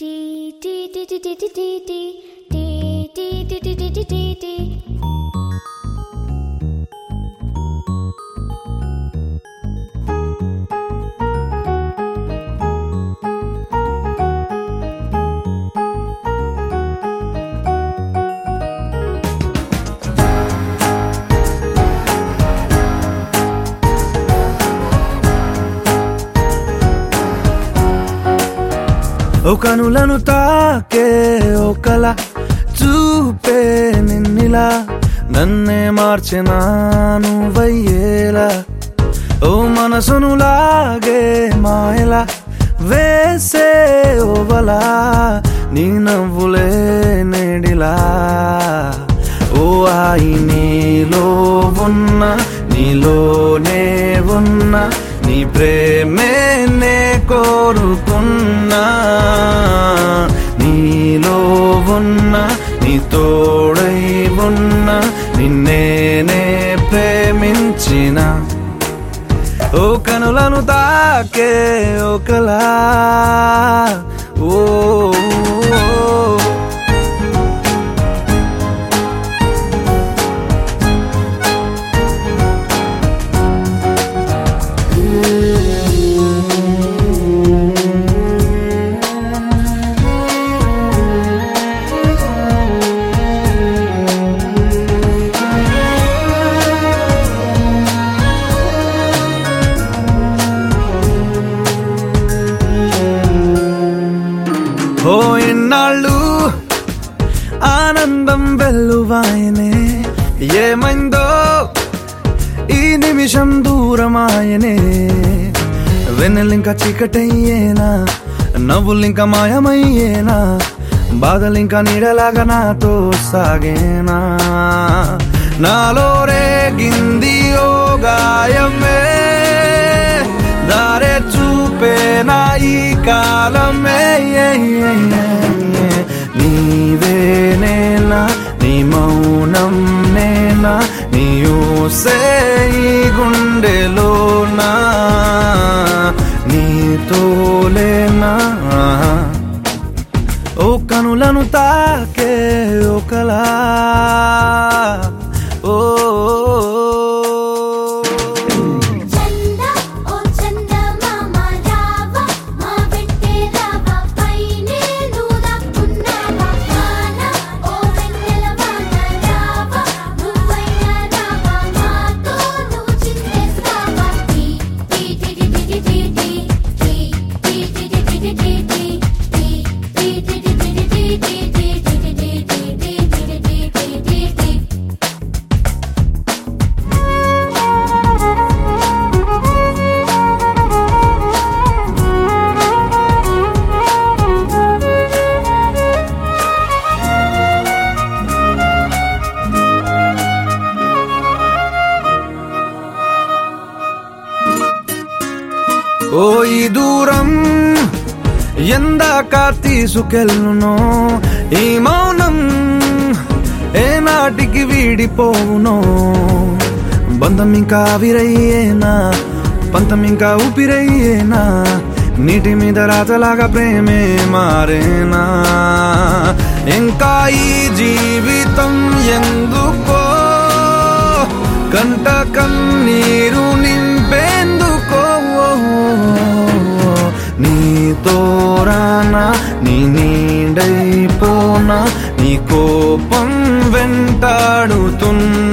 Dee dee dee dee dee dee dee dee dee dee dee dee dee dee. కనులను తాకే ఒకల చూపే నిన్నిలా నన్నే మార్చిన నువ్వయ్యేలా ఓ మనసును లాగే మాయలా వేసే ఓవలా నీ నవ్వులే నేడిలా. ఓ ఆయి నీలో ఉన్న నీలోనే ఉన్న నీ ప్రేమే నే కోరుకున్నా. నీలో ఉన్న నీ తోడై ఉన్న నిన్నేనే ప్రేమించిన. ఓ కనులను తాకే ఒకలా. ఓ ఓ వెల్లువాయనే. ఏమైందో ఈ నిమిషం దూరమాయనే. వెన్నెలింక చీకటయ్యేనా? నవ్వులింక మాయమయ్యేనా? బాధలింక నీడలాగా నాతో సాగేనా? నాలో రేగింది ఓ గాయమే. దారే చూపేనా ఈ కాలమే. నీవే నీతోలేనా ఓ కనులను తాకే ఒకలా ఓ ఓ ఈ దూరం ఎందాక తీసుకెళ్ళునో ఈ మౌనం ఏనాటికి వీడిపోవునో? బంధం ఇంకా విరయ్యేనా? పంతం ఇంకా ఊపిరయ్యేనా? నీటి మీద రాతలాగా ప్రేమే మారేనా? ఇంకా ఈ జీవితం ఎందుకో? కంట కన్నీరు నింపేనా? నీతో రానా నీ నీడైపోనా నీ కోపం వెంటాడుతున్నా.